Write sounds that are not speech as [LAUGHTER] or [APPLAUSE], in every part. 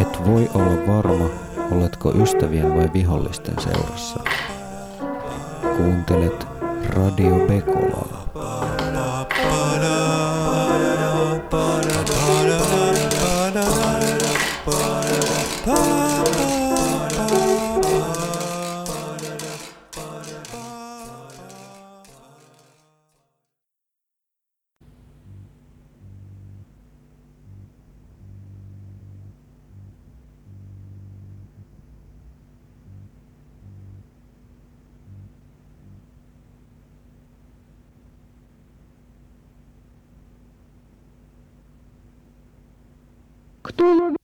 Et voi olla varma, oletko ystävien vai vihollisten seurassa. Kuuntelet Radio Bekolaa. Ba-da, ba-da, ba-da, তুই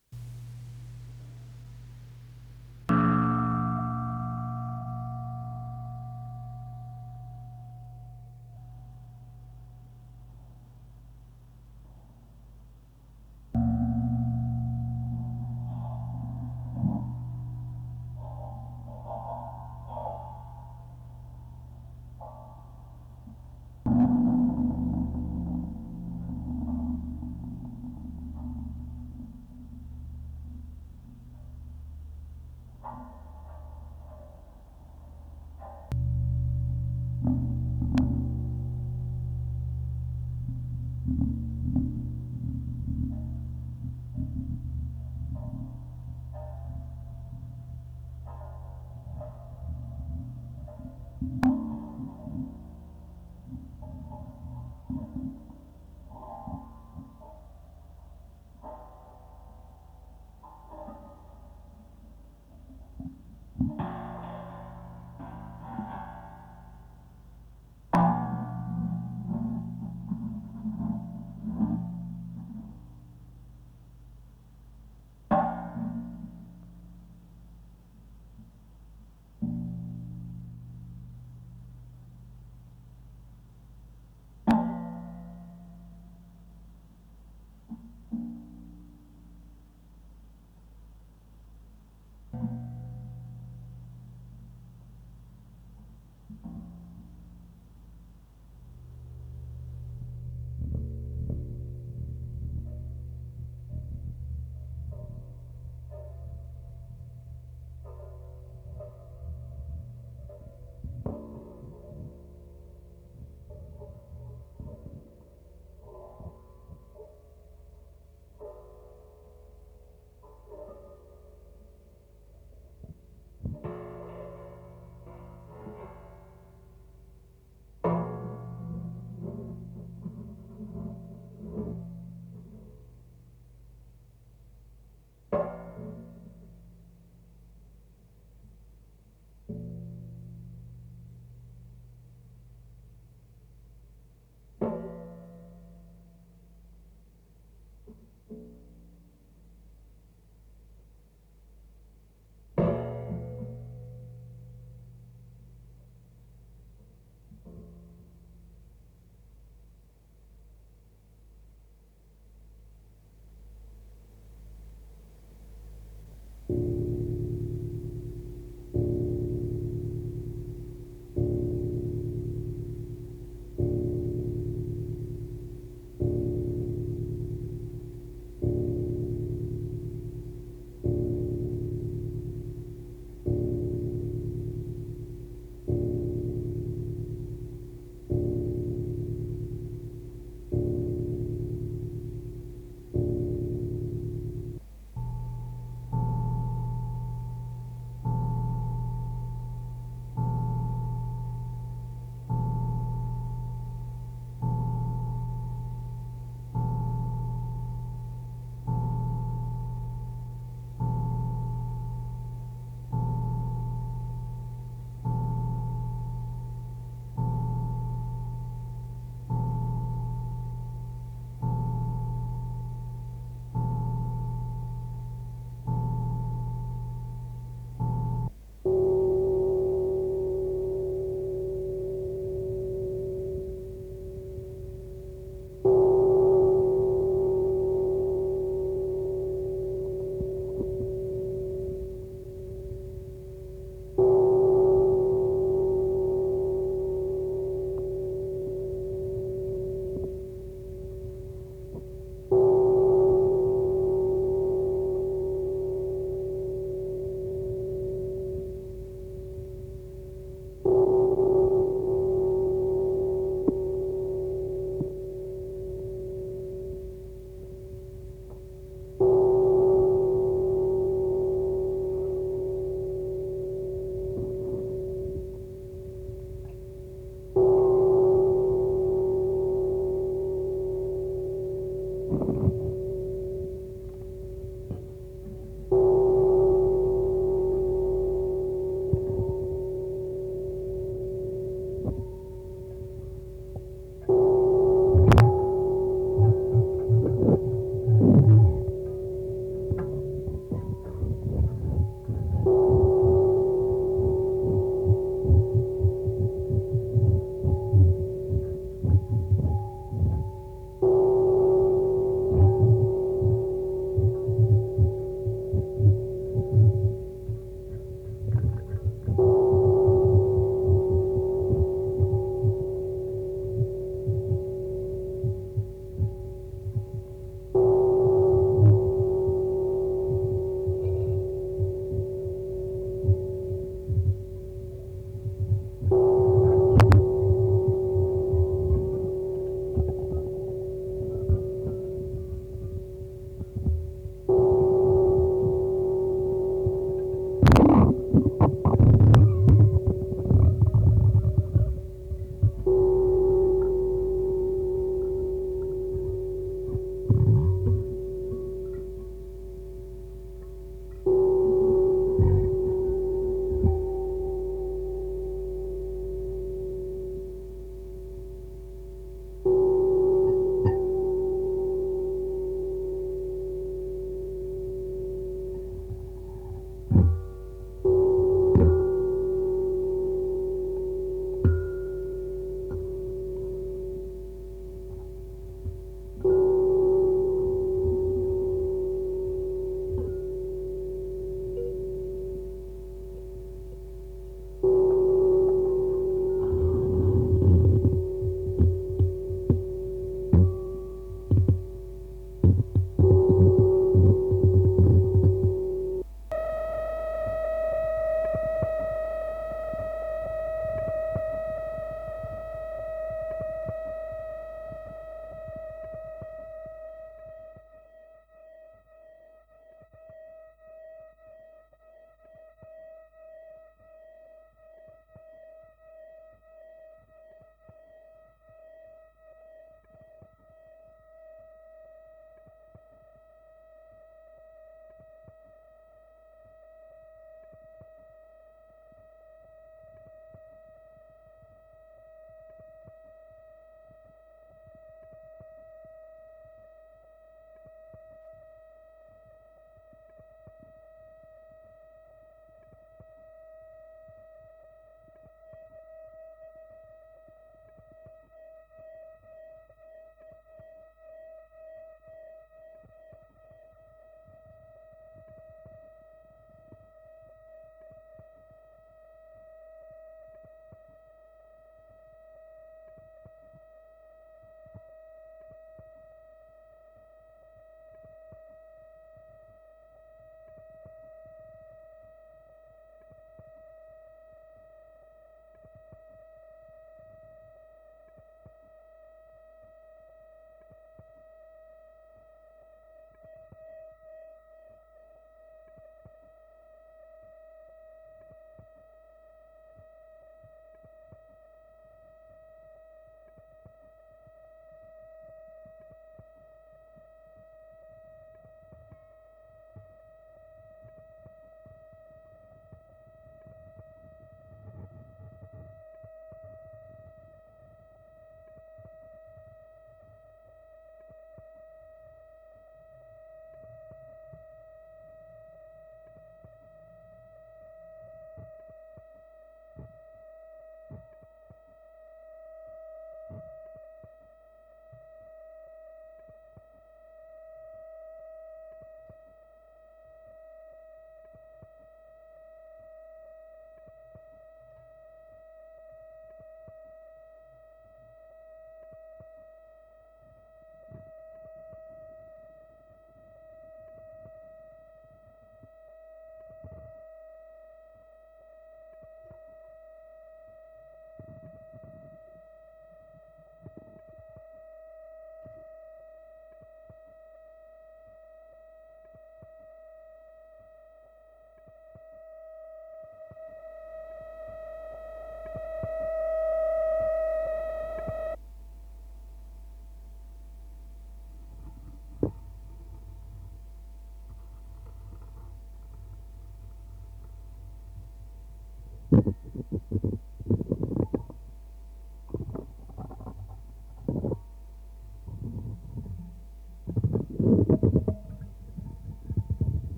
Mm-hmm.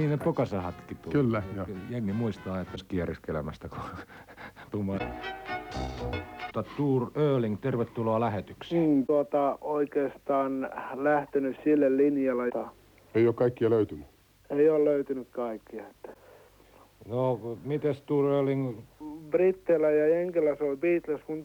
Niin ne pokasahatkin tuli. Kyllä, joo. Jengi muistaa, että kierriskelemästä, kun [LAUGHS] tuma. Tuur Öling, tervetuloa lähetykseen. Mm, tuota, oikeastaan lähtenyt sille linjalle, että Ei ole kaikkia löytynyt. ei ole löytynyt kaikkia. Että No, mites Tuur Öling, Britteillä ja Jenkellä soi Beatles, kun